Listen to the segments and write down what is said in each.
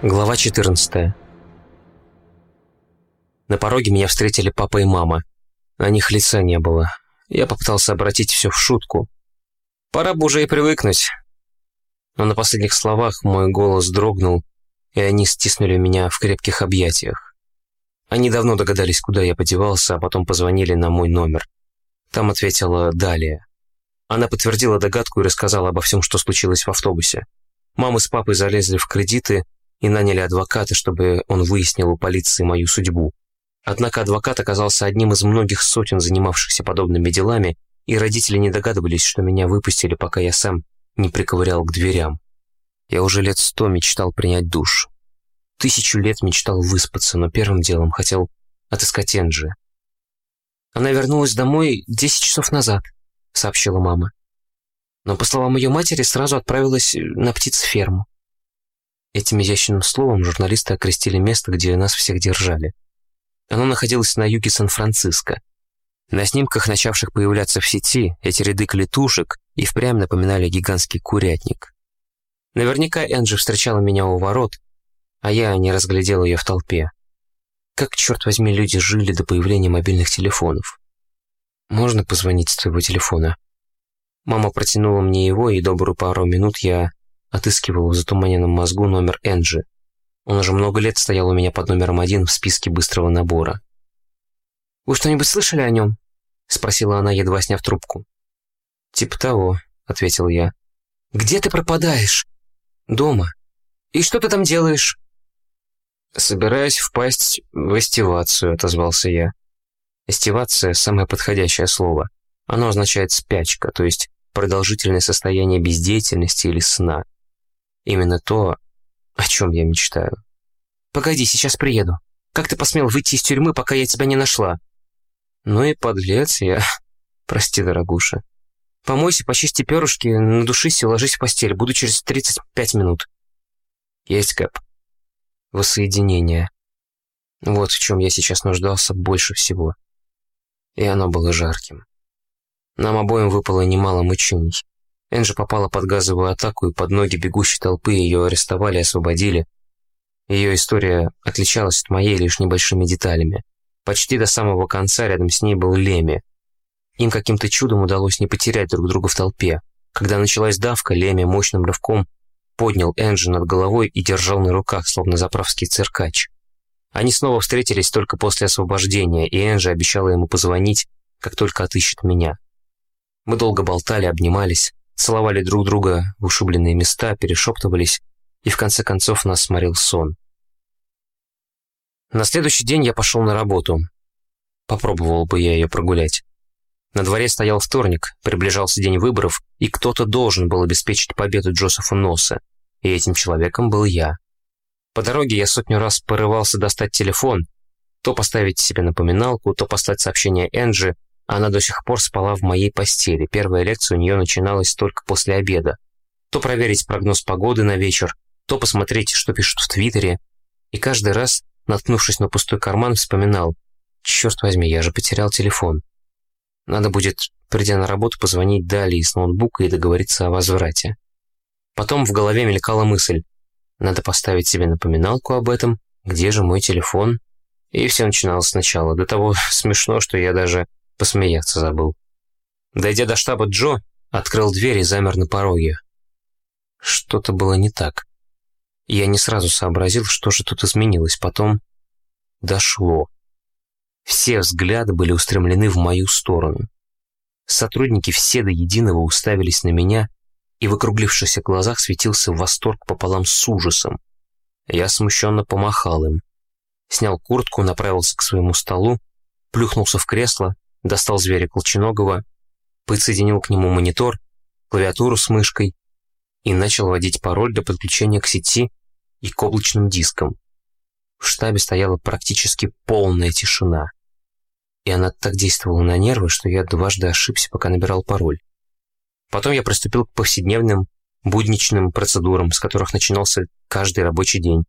Глава 14 На пороге меня встретили папа и мама. На них лица не было. Я попытался обратить все в шутку. Пора бы уже и привыкнуть. Но на последних словах мой голос дрогнул, и они стиснули меня в крепких объятиях. Они давно догадались, куда я подевался, а потом позвонили на мой номер. Там ответила Далия. Она подтвердила догадку и рассказала обо всем, что случилось в автобусе. Мамы с папой залезли в кредиты, и наняли адвоката, чтобы он выяснил у полиции мою судьбу. Однако адвокат оказался одним из многих сотен занимавшихся подобными делами, и родители не догадывались, что меня выпустили, пока я сам не приковырял к дверям. Я уже лет сто мечтал принять душ. Тысячу лет мечтал выспаться, но первым делом хотел отыскать Энджи. «Она вернулась домой десять часов назад», — сообщила мама. Но, по словам ее матери, сразу отправилась на птицеферму. Этим изящным словом журналисты окрестили место, где нас всех держали. Оно находилось на юге Сан-Франциско. На снимках, начавших появляться в сети, эти ряды клетушек и впрямь напоминали гигантский курятник. Наверняка Энджи встречала меня у ворот, а я не разглядел ее в толпе. Как, черт возьми, люди жили до появления мобильных телефонов? Можно позвонить с твоего телефона? Мама протянула мне его, и добрую пару минут я Отыскивал в затуманенном мозгу номер Энджи. Он уже много лет стоял у меня под номером один в списке быстрого набора. «Вы что-нибудь слышали о нем?» — спросила она, едва сняв трубку. «Типа того», — ответил я. «Где ты пропадаешь?» «Дома. И что ты там делаешь?» «Собираюсь впасть в эстивацию», — отозвался я. Эстивация — самое подходящее слово. Оно означает «спячка», то есть продолжительное состояние бездеятельности или сна. Именно то, о чем я мечтаю. «Погоди, сейчас приеду. Как ты посмел выйти из тюрьмы, пока я тебя не нашла?» «Ну и подлец я. Прости, дорогуша. Помойся, почисти перышки, надушись и ложись в постель. Буду через 35 минут». «Есть, Кэп. Воссоединение. Вот в чем я сейчас нуждался больше всего. И оно было жарким. Нам обоим выпало немало мучений. Энджи попала под газовую атаку, и под ноги бегущей толпы ее арестовали и освободили. Ее история отличалась от моей лишь небольшими деталями. Почти до самого конца рядом с ней был Леми. Им каким-то чудом удалось не потерять друг друга в толпе. Когда началась давка, Леми мощным рывком поднял Энджи над головой и держал на руках, словно заправский циркач. Они снова встретились только после освобождения, и Энджи обещала ему позвонить, как только отыщет меня. Мы долго болтали, обнимались целовали друг друга в ушибленные места, перешептывались, и в конце концов нас сморил сон. На следующий день я пошел на работу. Попробовал бы я ее прогулять. На дворе стоял вторник, приближался день выборов, и кто-то должен был обеспечить победу Джозефа Носа, и этим человеком был я. По дороге я сотню раз порывался достать телефон, то поставить себе напоминалку, то послать сообщение Энджи, она до сих пор спала в моей постели. Первая лекция у нее начиналась только после обеда. То проверить прогноз погоды на вечер, то посмотреть, что пишут в Твиттере. И каждый раз, наткнувшись на пустой карман, вспоминал, «Черт возьми, я же потерял телефон. Надо будет, придя на работу, позвонить Дали с ноутбука и договориться о возврате». Потом в голове мелькала мысль, «Надо поставить себе напоминалку об этом, где же мой телефон?» И все начиналось сначала, до того смешно, что я даже Посмеяться забыл. Дойдя до штаба Джо, открыл дверь и замер на пороге. Что-то было не так. Я не сразу сообразил, что же тут изменилось. Потом дошло. Все взгляды были устремлены в мою сторону. Сотрудники все до единого уставились на меня, и в округлившихся глазах светился восторг пополам с ужасом. Я смущенно помахал им. Снял куртку, направился к своему столу, плюхнулся в кресло достал зверя колченогого, подсоединил к нему монитор, клавиатуру с мышкой и начал вводить пароль для подключения к сети и к облачным дискам. В штабе стояла практически полная тишина. И она так действовала на нервы, что я дважды ошибся, пока набирал пароль. Потом я приступил к повседневным, будничным процедурам, с которых начинался каждый рабочий день.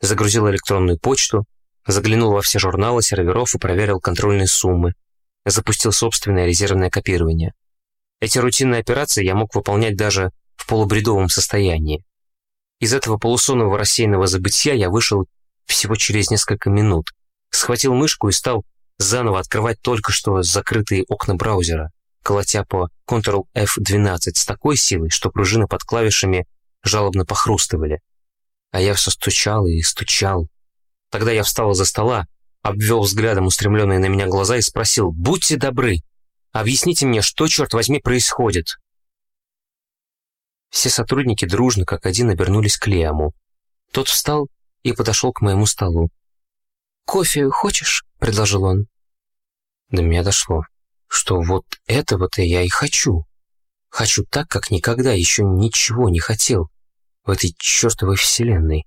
Загрузил электронную почту, заглянул во все журналы серверов и проверил контрольные суммы, запустил собственное резервное копирование. Эти рутинные операции я мог выполнять даже в полубредовом состоянии. Из этого полусонного рассеянного забытия я вышел всего через несколько минут, схватил мышку и стал заново открывать только что закрытые окна браузера, колотя по Ctrl-F12 с такой силой, что пружины под клавишами жалобно похрустывали. А я все стучал и стучал. Тогда я встал из-за стола, обвел взглядом устремленные на меня глаза и спросил «Будьте добры, объясните мне, что, черт возьми, происходит?» Все сотрудники дружно, как один, обернулись к Лиаму. Тот встал и подошел к моему столу. «Кофе хочешь?» — предложил он. До меня дошло, что вот этого-то я и хочу. Хочу так, как никогда еще ничего не хотел в этой чертовой вселенной.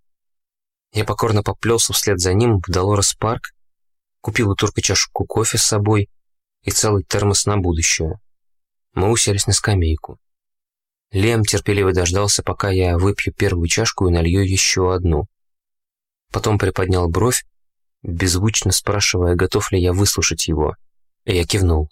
Я покорно поплелся вслед за ним в Долорес Парк, купил у турка чашку кофе с собой и целый термос на будущее. Мы уселись на скамейку. Лем терпеливо дождался, пока я выпью первую чашку и налью еще одну. Потом приподнял бровь, беззвучно спрашивая, готов ли я выслушать его. Я кивнул.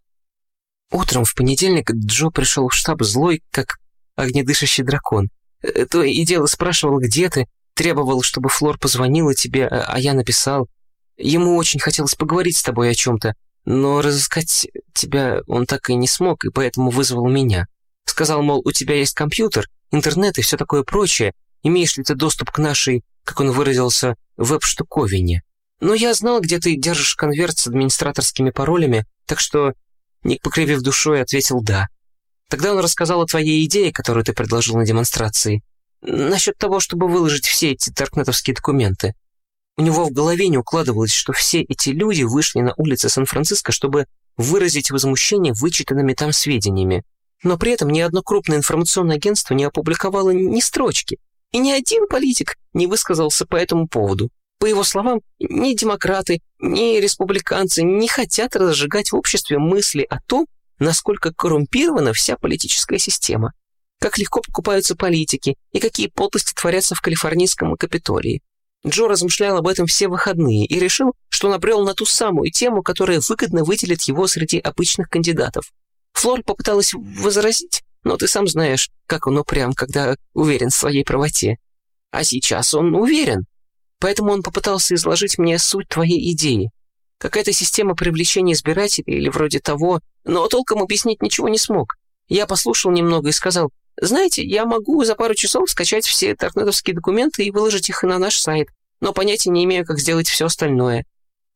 Утром в понедельник Джо пришел в штаб злой, как огнедышащий дракон. Э, то и дело спрашивал, где ты, требовал, чтобы Флор позвонила тебе, а, а я написал. Ему очень хотелось поговорить с тобой о чем-то, но разыскать тебя он так и не смог, и поэтому вызвал меня. Сказал, мол, у тебя есть компьютер, интернет и все такое прочее, имеешь ли ты доступ к нашей, как он выразился, веб-штуковине. Но я знал, где ты держишь конверт с администраторскими паролями, так что, не покривив душой, ответил «да». Тогда он рассказал о твоей идее, которую ты предложил на демонстрации, насчет того, чтобы выложить все эти торкнетовские документы. У него в голове не укладывалось, что все эти люди вышли на улицы Сан-Франциско, чтобы выразить возмущение вычитанными там сведениями. Но при этом ни одно крупное информационное агентство не опубликовало ни строчки. И ни один политик не высказался по этому поводу. По его словам, ни демократы, ни республиканцы не хотят разжигать в обществе мысли о том, насколько коррумпирована вся политическая система, как легко покупаются политики и какие подлости творятся в калифорнийском Капитолии. Джо размышлял об этом все выходные и решил, что набрел на ту самую тему, которая выгодно выделит его среди обычных кандидатов. Флор попыталась возразить, но ты сам знаешь, как он упрям, когда уверен в своей правоте. А сейчас он уверен. Поэтому он попытался изложить мне суть твоей идеи. Какая-то система привлечения избирателей или вроде того, но толком объяснить ничего не смог. Я послушал немного и сказал, знаете, я могу за пару часов скачать все торнедовские документы и выложить их на наш сайт, но понятия не имею, как сделать все остальное.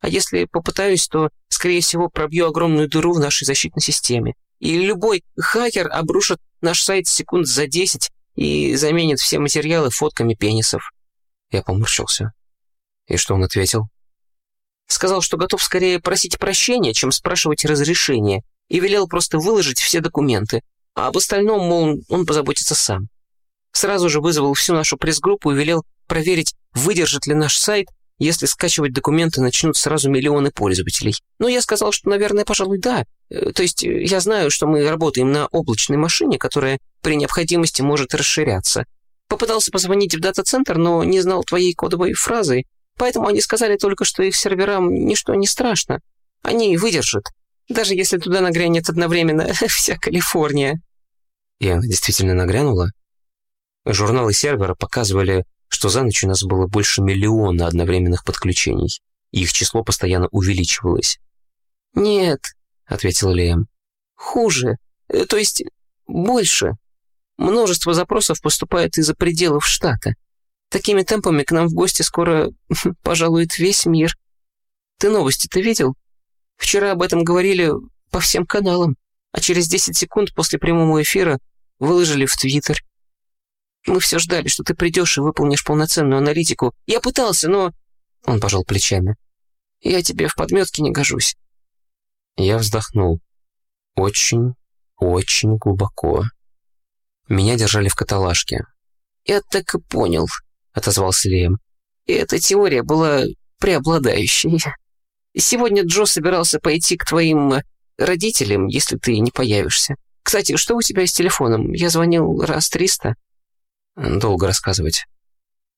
А если попытаюсь, то, скорее всего, пробью огромную дыру в нашей защитной системе. И любой хакер обрушит наш сайт секунд за 10 и заменит все материалы фотками пенисов. Я поморщился. И что он ответил? Сказал, что готов скорее просить прощения, чем спрашивать разрешения, и велел просто выложить все документы, а об остальном, мол, он позаботится сам. Сразу же вызвал всю нашу пресс-группу и велел проверить, выдержит ли наш сайт, если скачивать документы начнут сразу миллионы пользователей. Но я сказал, что, наверное, пожалуй, да. Э, то есть э, я знаю, что мы работаем на облачной машине, которая при необходимости может расширяться. Попытался позвонить в дата-центр, но не знал твоей кодовой фразы, поэтому они сказали только, что их серверам ничто не страшно. Они выдержат, даже если туда нагрянет одновременно вся Калифорния. И она действительно нагрянула? Журналы сервера показывали, что за ночь у нас было больше миллиона одновременных подключений, и их число постоянно увеличивалось. «Нет», — ответил Лем. «Хуже. Э, то есть больше. Множество запросов поступает из-за пределов штата. Такими темпами к нам в гости скоро пожалует весь мир. Ты новости-то видел? Вчера об этом говорили по всем каналам, а через 10 секунд после прямого эфира выложили в Твиттер. Мы все ждали, что ты придешь и выполнишь полноценную аналитику. Я пытался, но...» Он пожал плечами. «Я тебе в подметке не гожусь». Я вздохнул. Очень, очень глубоко. Меня держали в каталажке. «Я так и понял», — отозвался Лиэм. «И эта теория была преобладающей. Сегодня Джо собирался пойти к твоим родителям, если ты не появишься. Кстати, что у тебя с телефоном? Я звонил раз триста». Долго рассказывать.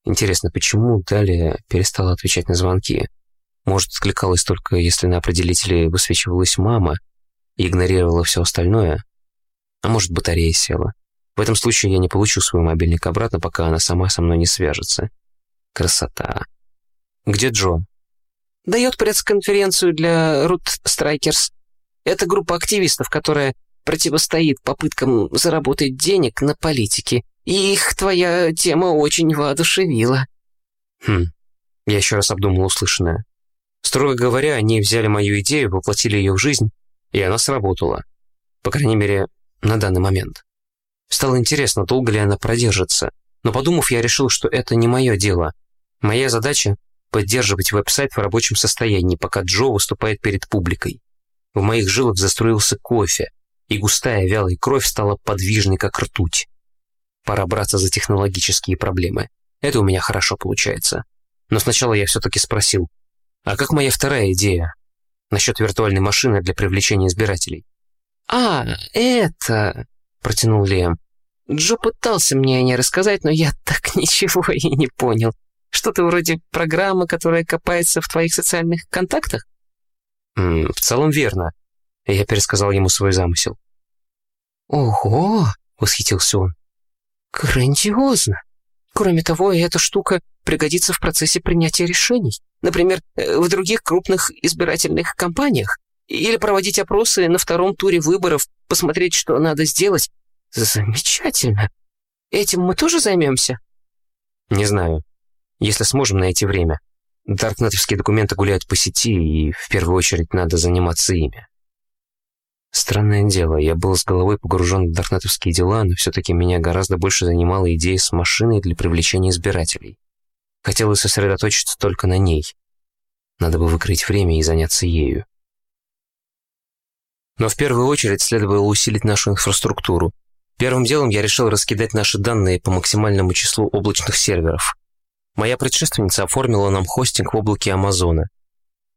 Интересно, почему Далия перестала отвечать на звонки? Может, откликалась только, если на определителе высвечивалась мама и игнорировала все остальное? А может, батарея села? В этом случае я не получу свой мобильник обратно, пока она сама со мной не свяжется. Красота. Где Джо? Дает пресс-конференцию для Root Strikers. Это группа активистов, которая противостоит попыткам заработать денег на политике. Их твоя тема очень воодушевила. Хм. Я еще раз обдумал услышанное. Строго говоря, они взяли мою идею, воплотили ее в жизнь, и она сработала. По крайней мере, на данный момент. Стало интересно, долго ли она продержится. Но подумав, я решил, что это не мое дело. Моя задача — поддерживать веб-сайт в рабочем состоянии, пока Джо выступает перед публикой. В моих жилах заструился кофе, и густая вялая кровь стала подвижной, как ртуть. Пора браться за технологические проблемы. Это у меня хорошо получается. Но сначала я все-таки спросил, а как моя вторая идея? Насчет виртуальной машины для привлечения избирателей. «А, это...» — протянул Лем. «Джо пытался мне о ней рассказать, но я так ничего и не понял. Что-то вроде программы, которая копается в твоих социальных контактах?» М -м, «В целом верно». Я пересказал ему свой замысел. «Ого!» — восхитился он. «Грандиозно! Кроме того, эта штука пригодится в процессе принятия решений. Например, э, в других крупных избирательных кампаниях. Или проводить опросы на втором туре выборов, посмотреть, что надо сделать. Замечательно. Этим мы тоже займемся? Не знаю. Если сможем найти время. Даркнетовские документы гуляют по сети, и в первую очередь надо заниматься ими. Странное дело, я был с головой погружен в даркнетовские дела, но все-таки меня гораздо больше занимала идея с машиной для привлечения избирателей. Хотелось сосредоточиться только на ней. Надо бы выкрыть время и заняться ею. Но в первую очередь следовало усилить нашу инфраструктуру. Первым делом я решил раскидать наши данные по максимальному числу облачных серверов. Моя предшественница оформила нам хостинг в облаке Амазона.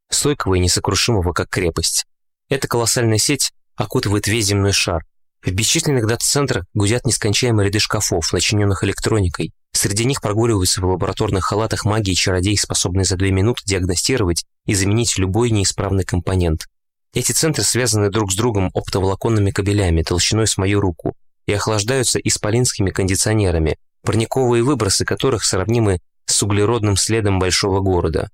Стойкого и несокрушимого, как крепость. Эта колоссальная сеть окутывает весь земной шар. В бесчисленных дата-центрах гудят нескончаемые ряды шкафов, начиненных электроникой. Среди них прогуливаются в лабораторных халатах маги и чародеи, способные за две минуты диагностировать и заменить любой неисправный компонент. Эти центры связаны друг с другом оптоволоконными кабелями толщиной с мою руку и охлаждаются исполинскими кондиционерами, парниковые выбросы которых сравнимы с углеродным следом большого города.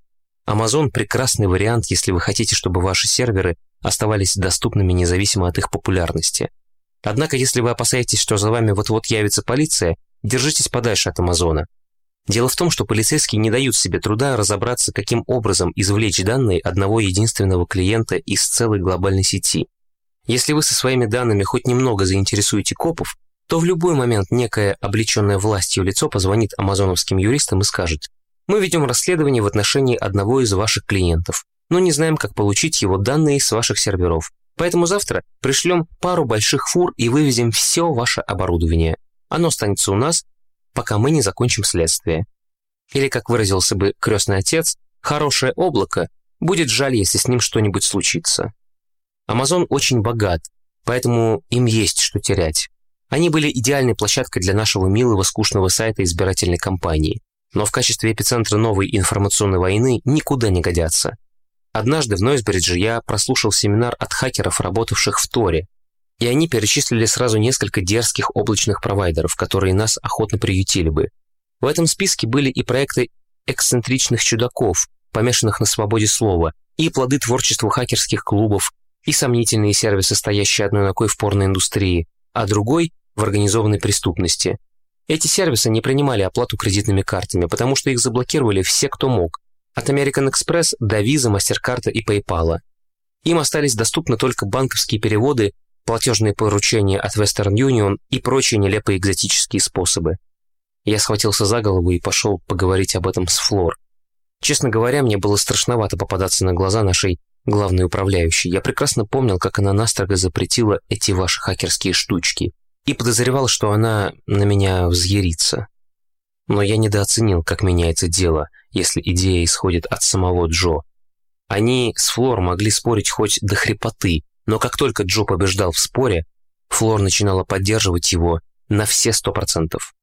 Amazon – прекрасный вариант, если вы хотите, чтобы ваши серверы оставались доступными независимо от их популярности. Однако, если вы опасаетесь, что за вами вот-вот явится полиция, держитесь подальше от Амазона. Дело в том, что полицейские не дают себе труда разобраться, каким образом извлечь данные одного единственного клиента из целой глобальной сети. Если вы со своими данными хоть немного заинтересуете копов, то в любой момент некое облеченное властью лицо позвонит амазоновским юристам и скажет «Мы ведем расследование в отношении одного из ваших клиентов, но не знаем, как получить его данные с ваших серверов. Поэтому завтра пришлем пару больших фур и вывезем все ваше оборудование. Оно останется у нас, пока мы не закончим следствие. Или, как выразился бы крестный отец, хорошее облако, будет жаль, если с ним что-нибудь случится. Амазон очень богат, поэтому им есть что терять. Они были идеальной площадкой для нашего милого скучного сайта избирательной кампании, но в качестве эпицентра новой информационной войны никуда не годятся. Однажды в Нойсбридже я прослушал семинар от хакеров, работавших в Торе, и они перечислили сразу несколько дерзких облачных провайдеров, которые нас охотно приютили бы. В этом списке были и проекты эксцентричных чудаков, помешанных на свободе слова, и плоды творчества хакерских клубов, и сомнительные сервисы, стоящие одной ногой в порноиндустрии, а другой – в организованной преступности. Эти сервисы не принимали оплату кредитными картами, потому что их заблокировали все, кто мог, от American Express до Visa, MasterCard и PayPal. Им остались доступны только банковские переводы платежные поручения от Western Union и прочие нелепые экзотические способы. Я схватился за голову и пошел поговорить об этом с Флор. Честно говоря, мне было страшновато попадаться на глаза нашей главной управляющей. Я прекрасно помнил, как она настрого запретила эти ваши хакерские штучки и подозревал, что она на меня взъярится. Но я недооценил, как меняется дело, если идея исходит от самого Джо. Они с Флор могли спорить хоть до хрипоты, но как только Джо побеждал в споре, Флор начинала поддерживать его на все сто процентов.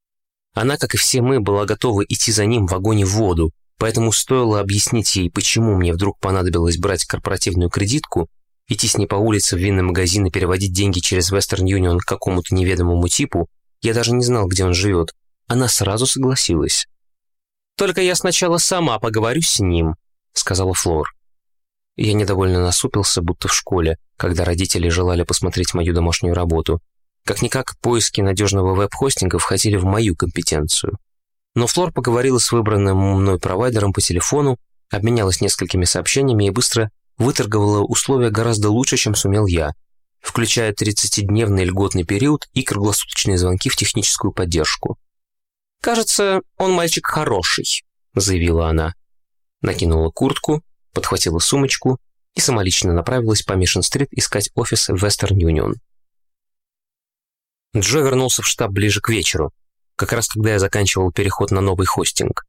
Она, как и все мы, была готова идти за ним в огонь и в воду, поэтому стоило объяснить ей, почему мне вдруг понадобилось брать корпоративную кредитку, идти с ней по улице в винный магазин и переводить деньги через Western Union к какому-то неведомому типу, я даже не знал, где он живет, она сразу согласилась. «Только я сначала сама поговорю с ним», — сказала Флор. Я недовольно насупился, будто в школе, когда родители желали посмотреть мою домашнюю работу. Как-никак, поиски надежного веб-хостинга входили в мою компетенцию. Но Флор поговорила с выбранным мной провайдером по телефону, обменялась несколькими сообщениями и быстро выторговала условия гораздо лучше, чем сумел я, включая 30-дневный льготный период и круглосуточные звонки в техническую поддержку. «Кажется, он мальчик хороший», — заявила она. Накинула куртку, подхватила сумочку и самолично направилась по Мишен-стрит искать офис Western Union. Джо вернулся в штаб ближе к вечеру, как раз когда я заканчивал переход на новый хостинг.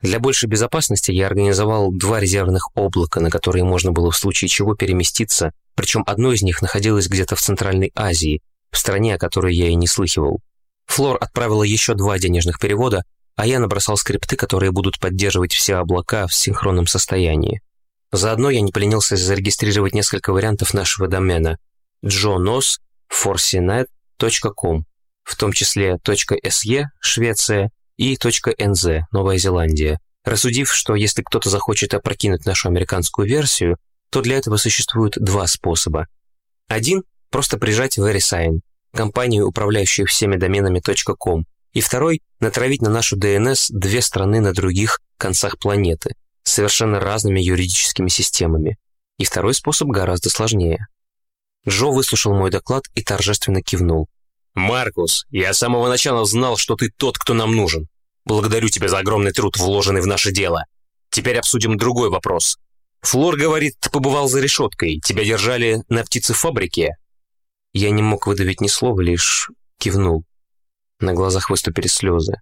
Для большей безопасности я организовал два резервных облака, на которые можно было в случае чего переместиться, причем одно из них находилось где-то в Центральной Азии, в стране, о которой я и не слыхивал. Флор отправила еще два денежных перевода, а я набросал скрипты, которые будут поддерживать все облака в синхронном состоянии. Заодно я не поленился зарегистрировать несколько вариантов нашего домена jonos.forcinet.com, в том числе .se, Швеция, и .nz, Новая Зеландия, рассудив, что если кто-то захочет опрокинуть нашу американскую версию, то для этого существуют два способа. Один – просто прижать VeriSign, компанию, управляющую всеми доменами .com, и второй – натравить на нашу DNS две страны на других концах планеты, с совершенно разными юридическими системами. И второй способ гораздо сложнее. Джо выслушал мой доклад и торжественно кивнул. «Маркус, я с самого начала знал, что ты тот, кто нам нужен. Благодарю тебя за огромный труд, вложенный в наше дело. Теперь обсудим другой вопрос. Флор говорит, ты побывал за решеткой. Тебя держали на птицефабрике?» Я не мог выдавить ни слова, лишь кивнул. На глазах выступили слезы.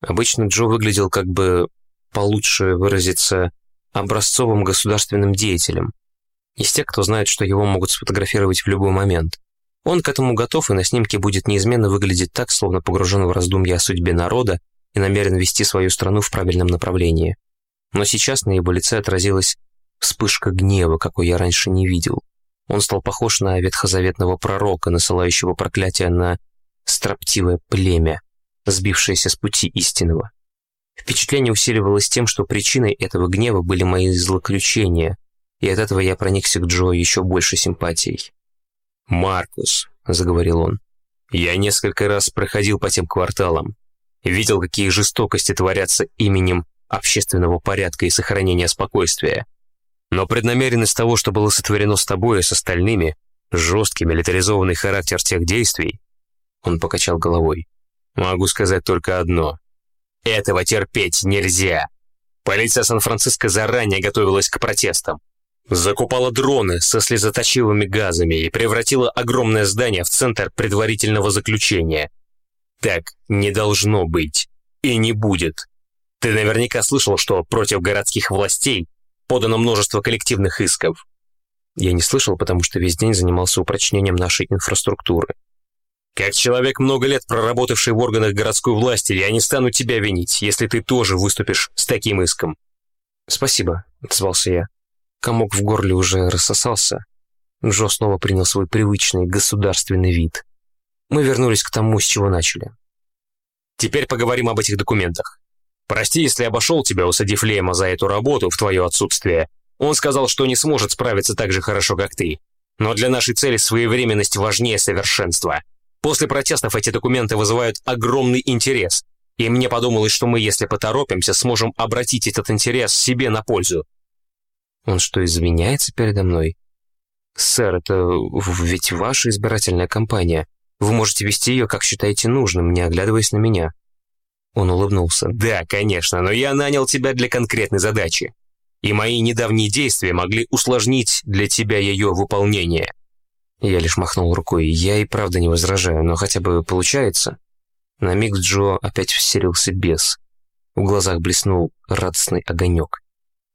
Обычно Джо выглядел как бы, получше выразиться, образцовым государственным деятелем. Из тех, кто знает, что его могут сфотографировать в любой момент. Он к этому готов и на снимке будет неизменно выглядеть так, словно погружен в раздумья о судьбе народа и намерен вести свою страну в правильном направлении. Но сейчас на его лице отразилась вспышка гнева, какой я раньше не видел. Он стал похож на ветхозаветного пророка, насылающего проклятие на строптивое племя, сбившееся с пути истинного. Впечатление усиливалось тем, что причиной этого гнева были мои злоключения, и от этого я проникся к Джо еще больше симпатией. «Маркус», — заговорил он, — «я несколько раз проходил по тем кварталам, видел, какие жестокости творятся именем общественного порядка и сохранения спокойствия. Но преднамеренность того, что было сотворено с тобой и с остальными, жесткий милитаризованный характер тех действий, он покачал головой. Могу сказать только одно. Этого терпеть нельзя. Полиция Сан-Франциско заранее готовилась к протестам. Закупала дроны со слезоточивыми газами и превратила огромное здание в центр предварительного заключения. Так не должно быть. И не будет. Ты наверняка слышал, что против городских властей подано множество коллективных исков. Я не слышал, потому что весь день занимался упрочнением нашей инфраструктуры. Как человек, много лет проработавший в органах городской власти, я не стану тебя винить, если ты тоже выступишь с таким иском. «Спасибо», — отзвался я. Комок в горле уже рассосался. Джо снова принял свой привычный государственный вид. Мы вернулись к тому, с чего начали. Теперь поговорим об этих документах. Прости, если обошел тебя, усадив Лема за эту работу в твое отсутствие. Он сказал, что не сможет справиться так же хорошо, как ты. Но для нашей цели своевременность важнее совершенства. После протестов эти документы вызывают огромный интерес. И мне подумалось, что мы, если поторопимся, сможем обратить этот интерес себе на пользу. Он что, извиняется передо мной? Сэр, это ведь ваша избирательная кампания. Вы можете вести ее, как считаете нужным, не оглядываясь на меня. Он улыбнулся. «Да, конечно, но я нанял тебя для конкретной задачи. И мои недавние действия могли усложнить для тебя ее выполнение». Я лишь махнул рукой. Я и правда не возражаю, но хотя бы получается. На миг Джо опять вселился бес. В глазах блеснул радостный огонек.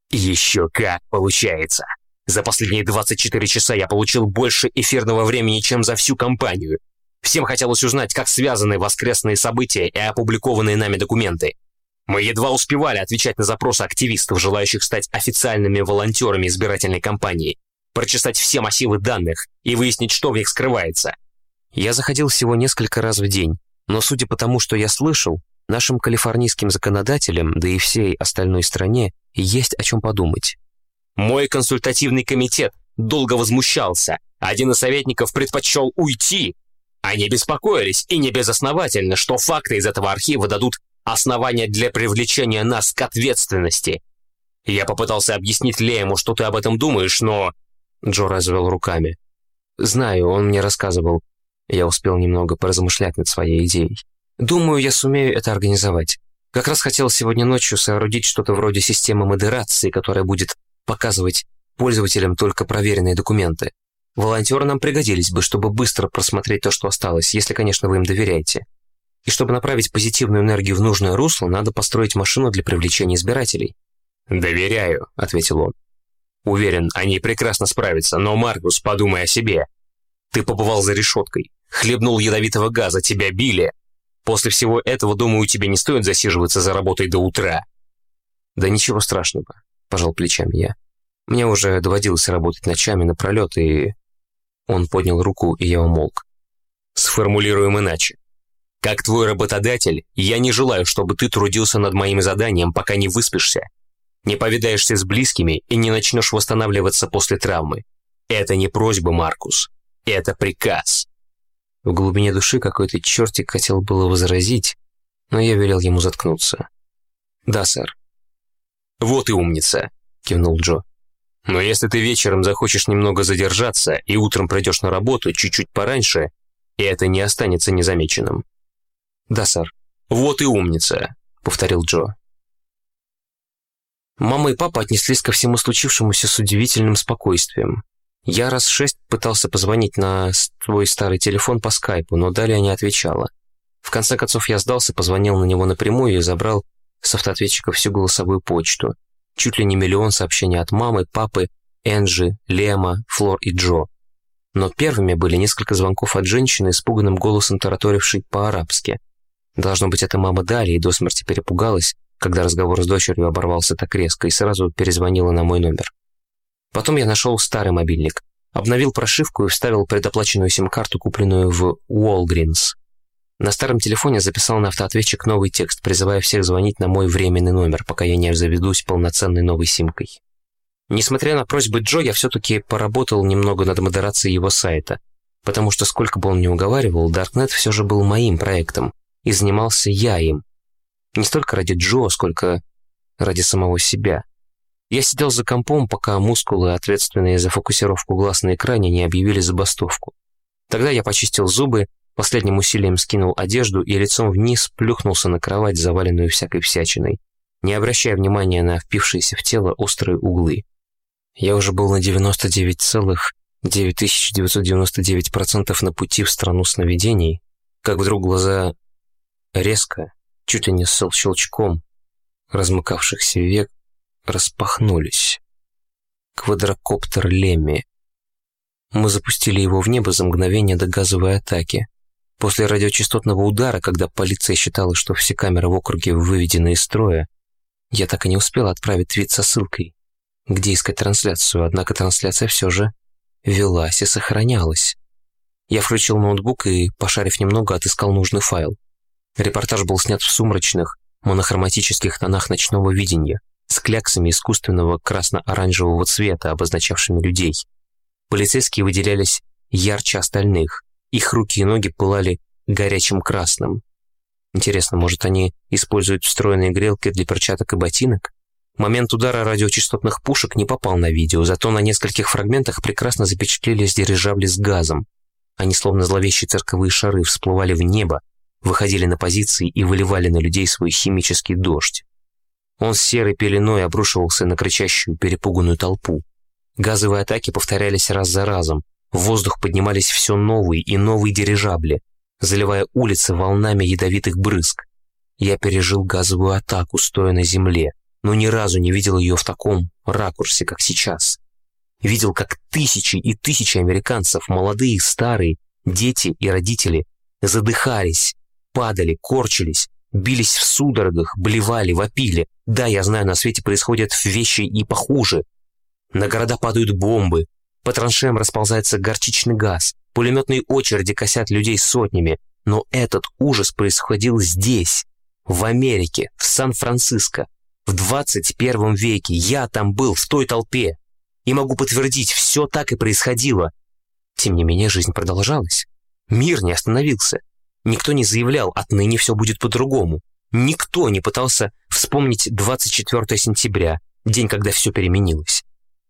Еще как получается. За последние 24 часа я получил больше эфирного времени, чем за всю кампанию. Всем хотелось узнать, как связаны воскресные события и опубликованные нами документы. Мы едва успевали отвечать на запросы активистов, желающих стать официальными волонтерами избирательной кампании, прочесать все массивы данных и выяснить, что в них скрывается. Я заходил всего несколько раз в день, Но судя по тому, что я слышал, нашим калифорнийским законодателям, да и всей остальной стране, есть о чем подумать. Мой консультативный комитет долго возмущался. Один из советников предпочел уйти. Они беспокоились, и не безосновательно, что факты из этого архива дадут основания для привлечения нас к ответственности. Я попытался объяснить Леему, что ты об этом думаешь, но...» Джо развел руками. «Знаю, он мне рассказывал. Я успел немного поразмышлять над своей идеей. Думаю, я сумею это организовать. Как раз хотел сегодня ночью соорудить что-то вроде системы модерации, которая будет показывать пользователям только проверенные документы. Волонтеры нам пригодились бы, чтобы быстро просмотреть то, что осталось, если, конечно, вы им доверяете. И чтобы направить позитивную энергию в нужное русло, надо построить машину для привлечения избирателей. «Доверяю», — ответил он. «Уверен, они прекрасно справятся, но, Маркус, подумай о себе. Ты побывал за решеткой, хлебнул ядовитого газа, тебя били. После всего этого, думаю, тебе не стоит засиживаться за работой до утра». «Да ничего страшного», — пожал плечами я. «Мне уже доводилось работать ночами напролет, и...» Он поднял руку, и я умолк. «Сформулируем иначе. Как твой работодатель, я не желаю, чтобы ты трудился над моим заданием, пока не выспишься не повидаешься с близкими и не начнешь восстанавливаться после травмы. Это не просьба, Маркус. Это приказ. В глубине души какой-то чертик хотел было возразить, но я велел ему заткнуться. «Да, сэр». «Вот и умница», — кивнул Джо. «Но если ты вечером захочешь немного задержаться и утром придешь на работу чуть-чуть пораньше, это не останется незамеченным». «Да, сэр». «Вот и умница», — повторил Джо. Мама и папа отнеслись ко всему случившемуся с удивительным спокойствием. Я раз шесть пытался позвонить на свой старый телефон по скайпу, но далее не отвечала. В конце концов я сдался, позвонил на него напрямую и забрал с автоответчика всю голосовую почту. Чуть ли не миллион сообщений от мамы, папы, Энджи, Лема, Флор и Джо. Но первыми были несколько звонков от женщины, испуганным голосом тараторившей по-арабски. Должно быть, это мама Дали и до смерти перепугалась, когда разговор с дочерью оборвался так резко, и сразу перезвонила на мой номер. Потом я нашел старый мобильник, обновил прошивку и вставил предоплаченную сим-карту, купленную в Уолгринс. На старом телефоне записал на автоответчик новый текст, призывая всех звонить на мой временный номер, пока я не заведусь полноценной новой симкой. Несмотря на просьбы Джо, я все-таки поработал немного над модерацией его сайта, потому что сколько бы он ни уговаривал, Darknet все же был моим проектом, и занимался я им, не столько ради Джо, сколько ради самого себя. Я сидел за компом, пока мускулы, ответственные за фокусировку глаз на экране, не объявили забастовку. Тогда я почистил зубы, последним усилием скинул одежду и лицом вниз плюхнулся на кровать, заваленную всякой всячиной, не обращая внимания на впившиеся в тело острые углы. Я уже был на 99,9999% на пути в страну сновидений, как вдруг глаза резко, чуть ли не с щелчком размыкавшихся век, распахнулись. Квадрокоптер Лемми. Мы запустили его в небо за мгновение до газовой атаки. После радиочастотного удара, когда полиция считала, что все камеры в округе выведены из строя, я так и не успел отправить твит со ссылкой, где искать трансляцию, однако трансляция все же велась и сохранялась. Я включил ноутбук и, пошарив немного, отыскал нужный файл. Репортаж был снят в сумрачных, монохроматических тонах ночного видения, с кляксами искусственного красно-оранжевого цвета, обозначавшими людей. Полицейские выделялись ярче остальных, их руки и ноги пылали горячим красным. Интересно, может, они используют встроенные грелки для перчаток и ботинок? Момент удара радиочастотных пушек не попал на видео, зато на нескольких фрагментах прекрасно запечатлелись дирижабли с газом. Они, словно зловещие цирковые шары, всплывали в небо, выходили на позиции и выливали на людей свой химический дождь. Он с серой пеленой обрушивался на кричащую перепуганную толпу. Газовые атаки повторялись раз за разом. В воздух поднимались все новые и новые дирижабли, заливая улицы волнами ядовитых брызг. Я пережил газовую атаку, стоя на земле, но ни разу не видел ее в таком ракурсе, как сейчас. Видел, как тысячи и тысячи американцев, молодые и старые, дети и родители, задыхались, падали, корчились, бились в судорогах, блевали, вопили. Да, я знаю, на свете происходят вещи и похуже. На города падают бомбы, по траншеям расползается горчичный газ, пулеметные очереди косят людей сотнями, Но этот ужас происходил здесь, в Америке, в Сан-Франциско, в 21 веке. Я там был, в той толпе. И могу подтвердить, все так и происходило. Тем не менее, жизнь продолжалась. Мир не остановился. Никто не заявлял, отныне все будет по-другому. Никто не пытался вспомнить 24 сентября, день, когда все переменилось.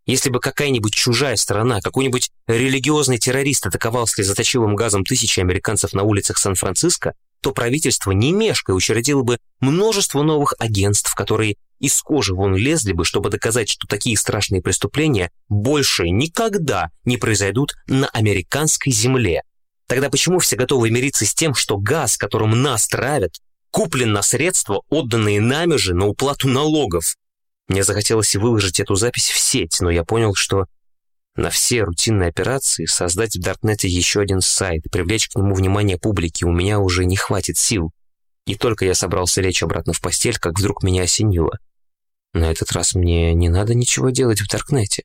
Если бы какая-нибудь чужая страна, какой-нибудь религиозный террорист атаковал слезоточивым газом тысячи американцев на улицах Сан-Франциско, то правительство, не мешкая, учредило бы множество новых агентств, которые из кожи вон лезли бы, чтобы доказать, что такие страшные преступления больше никогда не произойдут на американской земле. Тогда почему все готовы мириться с тем, что газ, которым нас травят, куплен на средства, отданные нами же на уплату налогов? Мне захотелось выложить эту запись в сеть, но я понял, что на все рутинные операции создать в Даркнете еще один сайт, привлечь к нему внимание публики у меня уже не хватит сил. И только я собрался лечь обратно в постель, как вдруг меня осенило. На этот раз мне не надо ничего делать в Даркнете.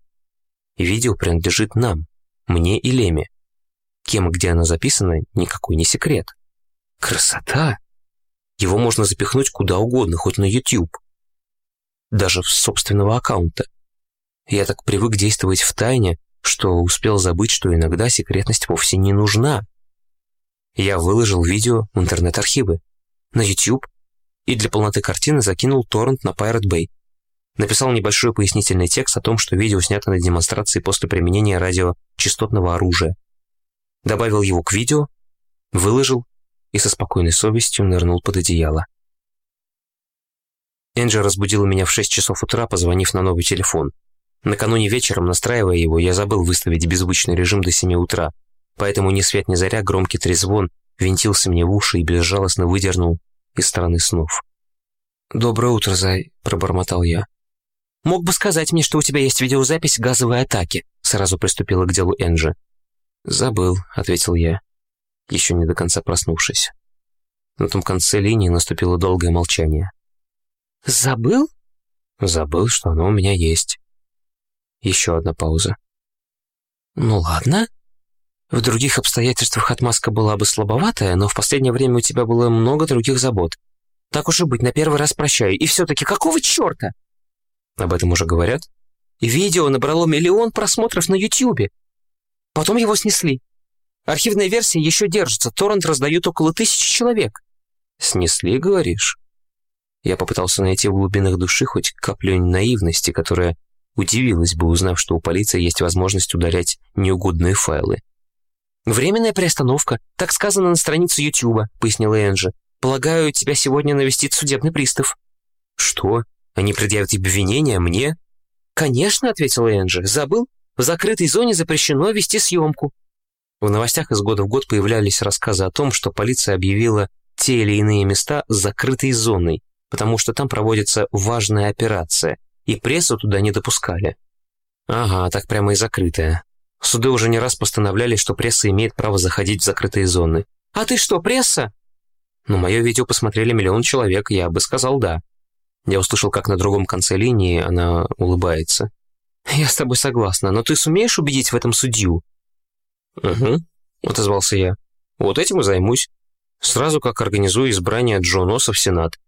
Видео принадлежит нам, мне и Леме. Кем и где оно записано, никакой не секрет. Красота! Его можно запихнуть куда угодно, хоть на YouTube. Даже в собственного аккаунта. Я так привык действовать в тайне, что успел забыть, что иногда секретность вовсе не нужна. Я выложил видео в интернет-архивы, на YouTube и для полноты картины закинул торрент на Pirate Bay. Написал небольшой пояснительный текст о том, что видео снято на демонстрации после применения радиочастотного оружия. Добавил его к видео, выложил и со спокойной совестью нырнул под одеяло. Энджи разбудила меня в 6 часов утра, позвонив на новый телефон. Накануне вечером, настраивая его, я забыл выставить беззвучный режим до 7 утра, поэтому ни свет ни заря громкий трезвон винтился мне в уши и безжалостно выдернул из стороны снов. «Доброе утро, Зай», — пробормотал я. «Мог бы сказать мне, что у тебя есть видеозапись газовой атаки», — сразу приступила к делу Энджи. «Забыл», — ответил я, еще не до конца проснувшись. На том конце линии наступило долгое молчание. «Забыл?» «Забыл, что оно у меня есть». Еще одна пауза. «Ну ладно. В других обстоятельствах отмазка была бы слабоватая, но в последнее время у тебя было много других забот. Так уж и быть, на первый раз прощаю. И все-таки какого черта?» Об этом уже говорят. Видео набрало миллион просмотров на Ютьюбе. Потом его снесли. Архивная версия еще держится, торрент раздают около тысячи человек. «Снесли, говоришь?» Я попытался найти в глубинах души хоть каплю наивности, которая удивилась бы, узнав, что у полиции есть возможность удалять неугодные файлы. «Временная приостановка, так сказано на странице Ютьюба», — пояснила Энджи. «Полагаю, тебя сегодня навестит судебный пристав». «Что? Они предъявят обвинения мне?» «Конечно», — ответила Энджи. «Забыл? В закрытой зоне запрещено вести съемку». В новостях из года в год появлялись рассказы о том, что полиция объявила те или иные места закрытой зоной, потому что там проводится важная операция, и прессу туда не допускали. Ага, так прямо и закрытая. Суды уже не раз постановляли, что пресса имеет право заходить в закрытые зоны. «А ты что, пресса?» Но мое видео посмотрели миллион человек, я бы сказал «да». Я услышал, как на другом конце линии она улыбается. «Я с тобой согласна, но ты сумеешь убедить в этом судью?» «Угу», — отозвался я. «Вот этим и займусь. Сразу как организую избрание Джо Носа в Сенат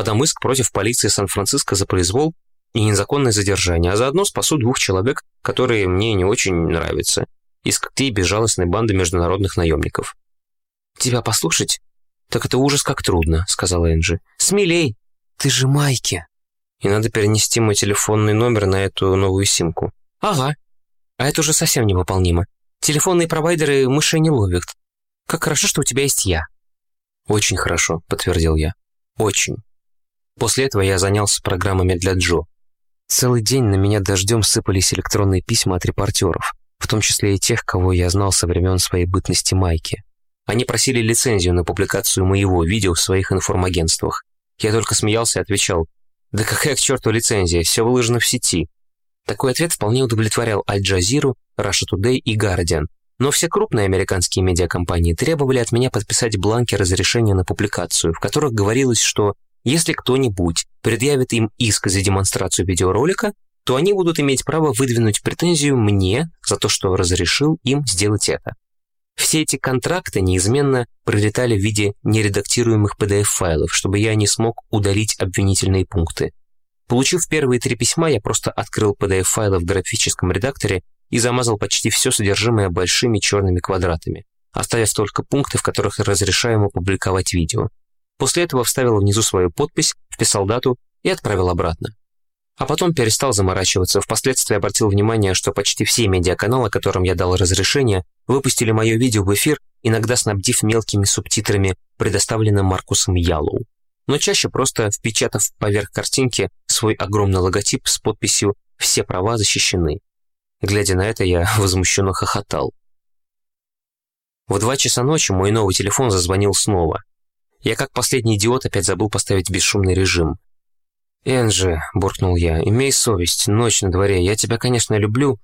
подам иск против полиции Сан-Франциско за произвол и незаконное задержание, а заодно спасу двух человек, которые мне не очень нравятся, из когтей безжалостной банды международных наемников. «Тебя послушать? Так это ужас как трудно», — сказала Энджи. «Смелей! Ты же Майки!» И надо перенести мой телефонный номер на эту новую симку. «Ага. А это уже совсем невыполнимо. Телефонные провайдеры мышей не ловят. Как хорошо, что у тебя есть я». «Очень хорошо», — подтвердил я. «Очень». После этого я занялся программами для Джо. Целый день на меня дождем сыпались электронные письма от репортеров, в том числе и тех, кого я знал со времен своей бытности Майки. Они просили лицензию на публикацию моего видео в своих информагентствах. Я только смеялся и отвечал, «Да какая к черту лицензия, все выложено в сети». Такой ответ вполне удовлетворял Аль-Джазиру, Russia Today и Guardian, но все крупные американские медиакомпании требовали от меня подписать бланки разрешения на публикацию, в которых говорилось, что если кто-нибудь предъявит им иск за демонстрацию видеоролика, то они будут иметь право выдвинуть претензию мне за то, что разрешил им сделать это. Все эти контракты неизменно прилетали в виде нередактируемых PDF-файлов, чтобы я не смог удалить обвинительные пункты. Получив первые три письма, я просто открыл PDF-файлы в графическом редакторе и замазал почти все содержимое большими черными квадратами, оставив только пункты, в которых разрешаемо публиковать видео. После этого вставил внизу свою подпись, вписал дату и отправил обратно. А потом перестал заморачиваться, впоследствии обратил внимание, что почти все медиаканалы, которым я дал разрешение, выпустили мое видео в эфир, иногда снабдив мелкими субтитрами, предоставленным Маркусом Яллоу. Но чаще просто впечатав поверх картинки свой огромный логотип с подписью «Все права защищены». Глядя на это, я возмущенно хохотал. В два часа ночи мой новый телефон зазвонил снова. Я как последний идиот опять забыл поставить бесшумный режим. «Энджи», — буркнул я, — «имей совесть, ночь на дворе, я тебя, конечно, люблю».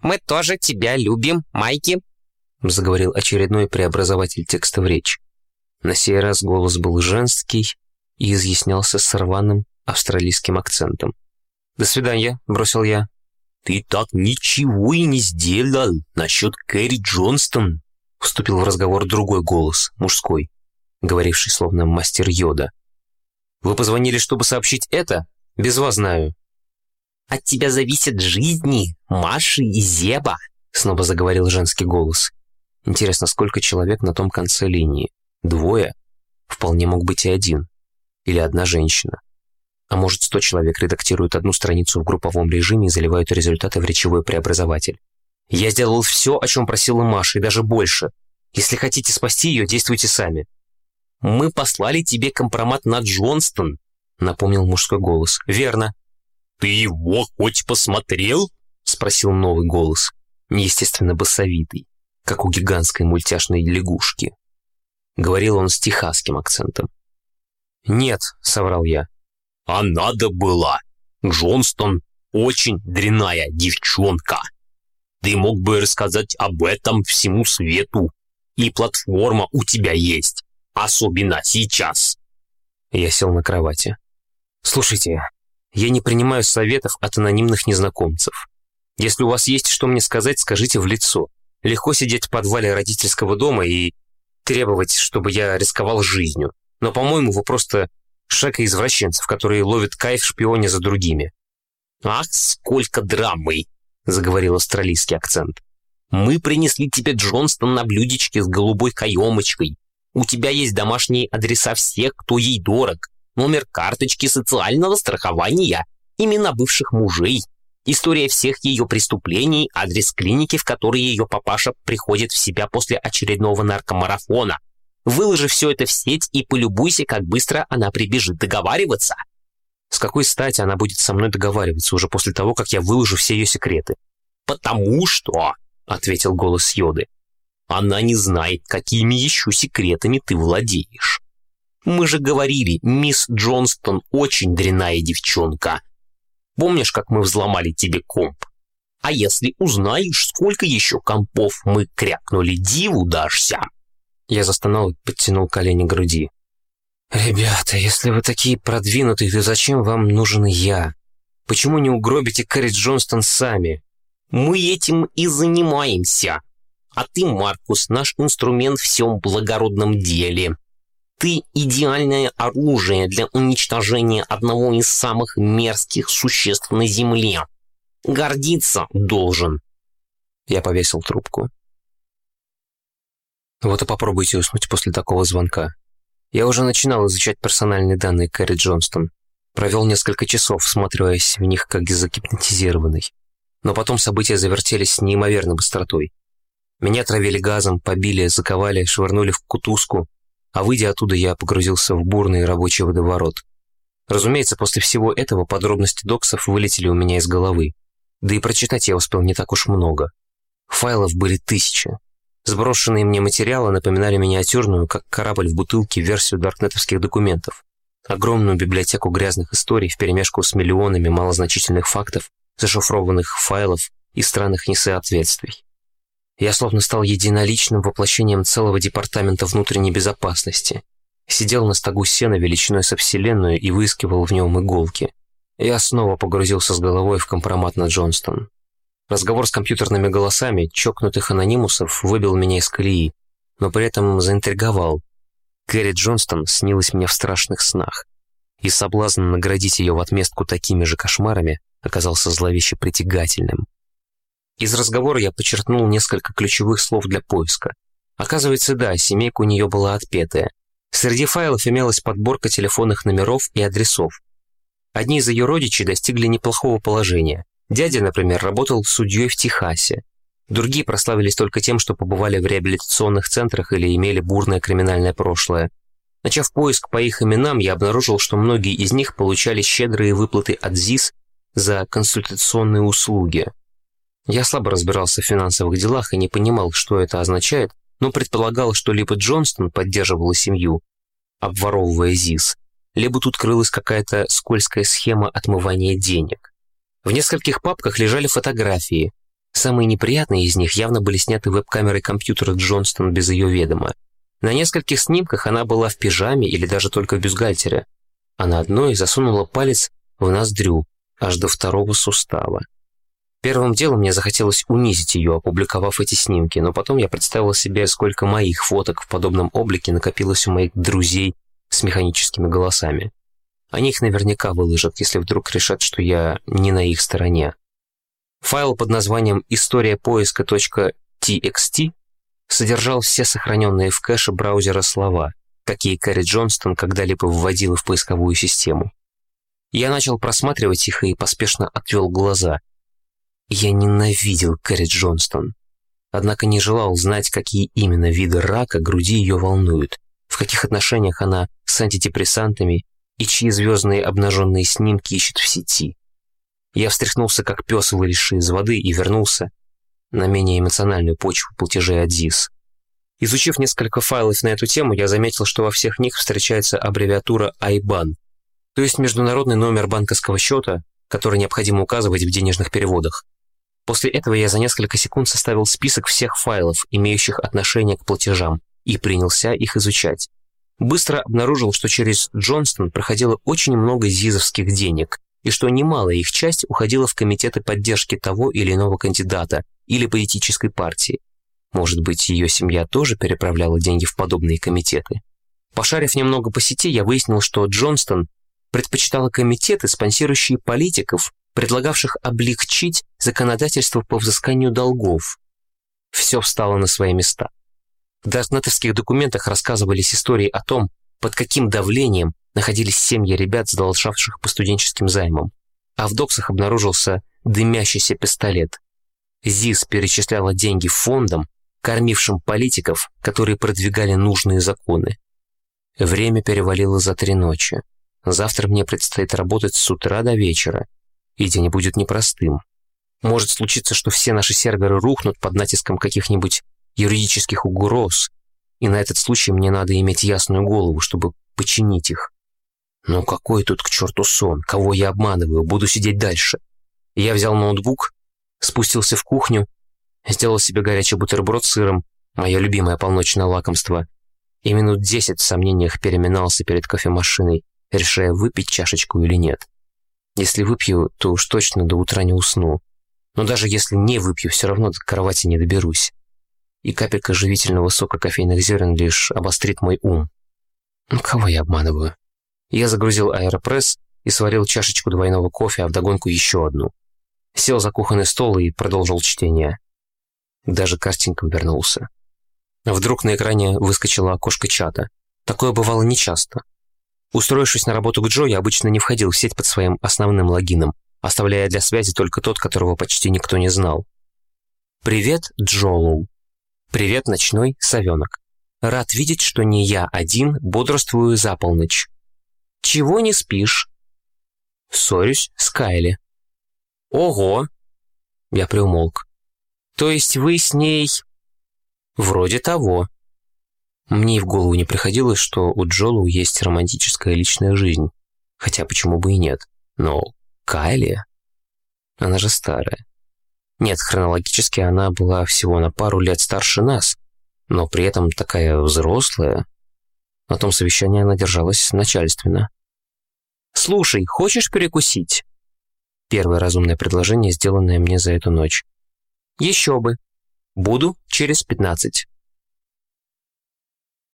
«Мы тоже тебя любим, Майки», — заговорил очередной преобразователь текста в речь. На сей раз голос был женский и изъяснялся с рваным австралийским акцентом. «До свидания», — бросил я. «Ты так ничего и не сделал насчет Кэрри Джонстон», — вступил в разговор другой голос, мужской, говоривший словно мастер Йода. «Вы позвонили, чтобы сообщить это? Без вас знаю». «От тебя зависят жизни Маши и Зеба», — снова заговорил женский голос. Интересно, сколько человек на том конце линии? Двое? Вполне мог быть и один. Или одна женщина. А может, сто человек редактируют одну страницу в групповом режиме и заливают результаты в речевой преобразователь. Я сделал все, о чем просила Маша, и даже больше. Если хотите спасти ее, действуйте сами. «Мы послали тебе компромат на Джонстон», — напомнил мужской голос. «Верно». «Ты его хоть посмотрел?» — спросил новый голос, неестественно басовитый как у гигантской мультяшной лягушки. Говорил он с техасским акцентом. «Нет», — соврал я. «А надо было. Джонстон очень дрянная девчонка. Ты мог бы рассказать об этом всему свету. И платформа у тебя есть, особенно сейчас». Я сел на кровати. «Слушайте, я не принимаю советов от анонимных незнакомцев. Если у вас есть что мне сказать, скажите в лицо. Легко сидеть в подвале родительского дома и требовать, чтобы я рисковал жизнью. Но, по-моему, вы просто шайка извращенцев, которые ловят кайф шпионе за другими. «Ах, сколько драмы!» — заговорил австралийский акцент. «Мы принесли тебе Джонстон на блюдечке с голубой каемочкой. У тебя есть домашние адреса всех, кто ей дорог, номер карточки социального страхования, имена бывших мужей, История всех ее преступлений, адрес клиники, в которой ее папаша приходит в себя после очередного наркомарафона. Выложи все это в сеть и полюбуйся, как быстро она прибежит договариваться. С какой стати она будет со мной договариваться уже после того, как я выложу все ее секреты? «Потому что», — ответил голос Йоды, — «она не знает, какими еще секретами ты владеешь. Мы же говорили, мисс Джонстон очень дрянная девчонка. Помнишь, как мы взломали тебе комп? А если узнаешь, сколько еще компов мы крякнули, диву дашься!» Я застонал и подтянул колени к груди. «Ребята, если вы такие продвинутые, то зачем вам нужен я? Почему не угробите Кэрри Джонстон сами?» «Мы этим и занимаемся. А ты, Маркус, наш инструмент в всем благородном деле. Ты идеальное оружие для уничтожения одного из самых мерзких существ на Земле. Гордиться должен. Я повесил трубку. Вот и попробуйте уснуть после такого звонка. Я уже начинал изучать персональные данные Кэрри Джонстон. Провел несколько часов, всматриваясь в них как загипнотизированный. Но потом события завертелись с неимоверной быстротой. Меня травили газом, побили, заковали, швырнули в кутузку, а выйдя оттуда, я погрузился в бурный рабочий водоворот. Разумеется, после всего этого подробности доксов вылетели у меня из головы. Да и прочитать я успел не так уж много. Файлов были тысячи. Сброшенные мне материалы напоминали миниатюрную, как корабль в бутылке, версию даркнетовских документов. Огромную библиотеку грязных историй вперемешку с миллионами малозначительных фактов, зашифрованных файлов и странных несоответствий. Я словно стал единоличным воплощением целого департамента внутренней безопасности. Сидел на стогу сена величиной со Вселенную и выискивал в нем иголки. Я снова погрузился с головой в компромат на Джонстон. Разговор с компьютерными голосами чокнутых анонимусов выбил меня из колеи. но при этом заинтриговал. Кэрри Джонстон снилась мне в страшных снах, и соблазн наградить ее в отместку такими же кошмарами оказался зловеще притягательным. Из разговора я подчеркнул несколько ключевых слов для поиска. Оказывается, да, семейка у нее была отпетая. Среди файлов имелась подборка телефонных номеров и адресов. Одни из ее родичей достигли неплохого положения. Дядя, например, работал судьей в Техасе. Другие прославились только тем, что побывали в реабилитационных центрах или имели бурное криминальное прошлое. Начав поиск по их именам, я обнаружил, что многие из них получали щедрые выплаты от ЗИС за консультационные услуги. Я слабо разбирался в финансовых делах и не понимал, что это означает, но предполагал, что либо Джонстон поддерживала семью, обворовывая ЗИС, либо тут крылась какая-то скользкая схема отмывания денег. В нескольких папках лежали фотографии. Самые неприятные из них явно были сняты веб-камерой компьютера Джонстон без ее ведома. На нескольких снимках она была в пижаме или даже только в бюстгальтере, а на одной засунула палец в ноздрю аж до второго сустава. Первым делом мне захотелось унизить ее, опубликовав эти снимки, но потом я представил себе, сколько моих фоток в подобном облике накопилось у моих друзей с механическими голосами. Они их наверняка выложат, если вдруг решат, что я не на их стороне. Файл под названием «История поиска.txt» содержал все сохраненные в кэше браузера слова, какие Кэрри Джонстон когда-либо вводила в поисковую систему. Я начал просматривать их и поспешно отвел глаза – я ненавидел Кэрри Джонстон. Однако не желал знать, какие именно виды рака груди ее волнуют, в каких отношениях она с антидепрессантами и чьи звездные обнаженные снимки ищет в сети. Я встряхнулся, как пес, вылезший из воды, и вернулся на менее эмоциональную почву платежей ЗИС. Изучив несколько файлов на эту тему, я заметил, что во всех них встречается аббревиатура IBAN, то есть международный номер банковского счета, который необходимо указывать в денежных переводах. После этого я за несколько секунд составил список всех файлов, имеющих отношение к платежам, и принялся их изучать. Быстро обнаружил, что через Джонстон проходило очень много зизовских денег, и что немалая их часть уходила в комитеты поддержки того или иного кандидата или политической партии. Может быть, ее семья тоже переправляла деньги в подобные комитеты? Пошарив немного по сети, я выяснил, что Джонстон предпочитала комитеты, спонсирующие политиков, предлагавших облегчить законодательство по взысканию долгов. Все встало на свои места. В даркнетовских документах рассказывались истории о том, под каким давлением находились семьи ребят, задолжавших по студенческим займам. А в доксах обнаружился дымящийся пистолет. ЗИС перечисляла деньги фондам, кормившим политиков, которые продвигали нужные законы. Время перевалило за три ночи. Завтра мне предстоит работать с утра до вечера, и день будет непростым. Может случиться, что все наши серверы рухнут под натиском каких-нибудь юридических угроз, и на этот случай мне надо иметь ясную голову, чтобы починить их. Но какой тут к черту сон? Кого я обманываю? Буду сидеть дальше. Я взял ноутбук, спустился в кухню, сделал себе горячий бутерброд с сыром, мое любимое полночное лакомство, и минут десять в сомнениях переминался перед кофемашиной, решая, выпить чашечку или нет. Если выпью, то уж точно до утра не усну. Но даже если не выпью, все равно до кровати не доберусь. И капелька живительного сока кофейных зерен лишь обострит мой ум. Ну, кого я обманываю? Я загрузил аэропресс и сварил чашечку двойного кофе, а вдогонку еще одну. Сел за кухонный стол и продолжил чтение. Даже картинкам вернулся. Вдруг на экране выскочило окошко чата. Такое бывало нечасто. Устроившись на работу к Джо, я обычно не входил в сеть под своим основным логином, оставляя для связи только тот, которого почти никто не знал. «Привет, Джолоу. Привет, ночной совенок. Рад видеть, что не я один бодрствую за полночь. Чего не спишь?» «Ссорюсь с Кайли». «Ого!» Я приумолк. «То есть вы с ней...» «Вроде того», мне и в голову не приходилось, что у Джолу есть романтическая личная жизнь. Хотя почему бы и нет. Но Кайли... Она же старая. Нет, хронологически она была всего на пару лет старше нас, но при этом такая взрослая. На том совещании она держалась начальственно. «Слушай, хочешь перекусить?» Первое разумное предложение, сделанное мне за эту ночь. «Еще бы. Буду через пятнадцать».